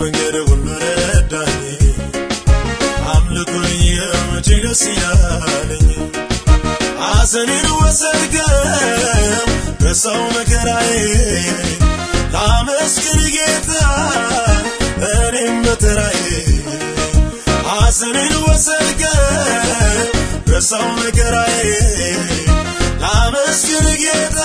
መንገድ ሁሉ ረዳኝ። አምልኩኝ እጅግ ደስ እያለኝ ሐዘኔን ወሰድገው በሰው መከራዬ ላመስግን ጌታ እኔም በተራዬ ሐዘኔን ወሰድገው በሰው መከራዬ ላመስግን ጌታ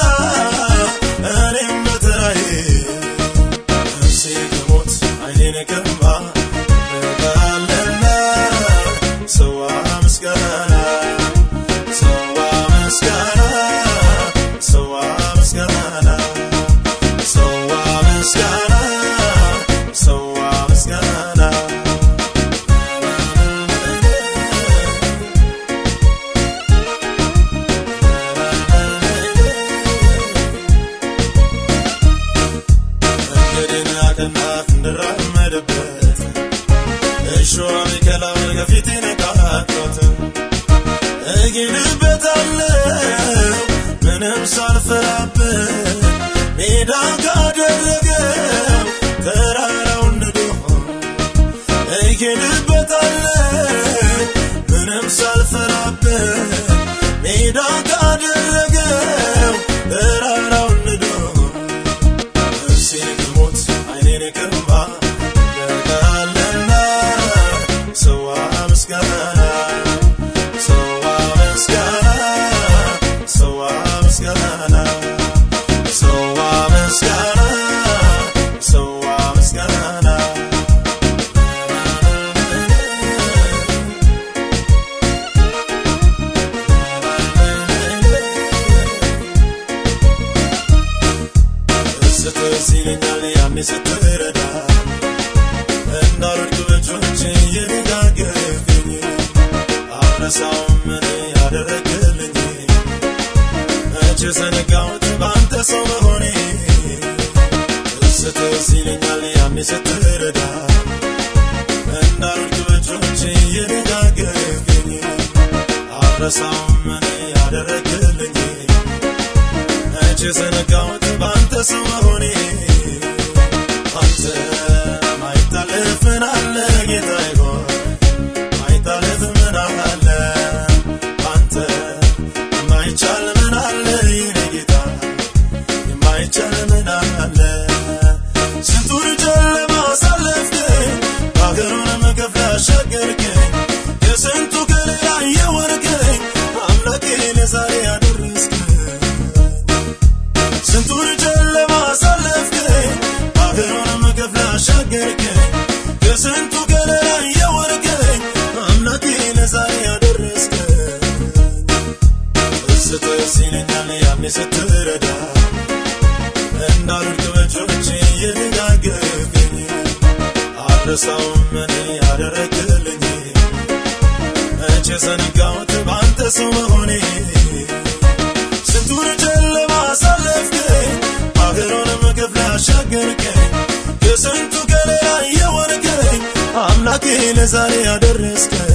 መንገዴን እጌድበታለሁ ምንም ሳልፈራበት ሜዳ ካደረገው ተራራውን ንዶ እጌድበታለሁ ምንም ሳልፈራበት ሜዳ ካደረገው ንዶ ነፍሴ ከሞት ዓይኔን ከእንባ ስትስ ይለኛል ስትረዳ እንዳልወድቅ በእጆች እየደጋገፍኝ አልረሳውም እኔ ያደረግልኝ መቼ ዘነጋሁት በአንተ ሰው መሆኔ ስትስ ይለኛል ያኔ ስትረዳ እንዳልወድቅ በእጆች እየደጋገፍኝ አልረሳውም እኔ ያደረግልኝ መቼ ዘነጋሁት በአንተ ሰው መሆኔ አንተ ማይታለፍ ምን አለ ጌታዬ ሆይ ማይታለፍ ምን አለ አንተ የማይቻል ምን አለ የኔ ጌታ? የማይቻል ምን አለ? ስንቱን ጨለማ አሳለፍከኝ ሀገሩንም ከፍ ያሻገርከኝ ያሻገርከኝ ከስንቱ ገለላ የወርከኝ አምላኬ ለዛሬ ያደረስከኝ። ስትረዳ እንዳልወድቅ በእጆች እየደጋገፍከኝ አልረሳውም እኔ ያደረግልኝ መቼ ዘነጋሁት በአንተ ሰው መሆኔ? ስንቱን ጨለማ አሳለፍከኝ ሀገሩንም ከፍ ያሻገርከኝ ለዛሬ ያደረስከኝ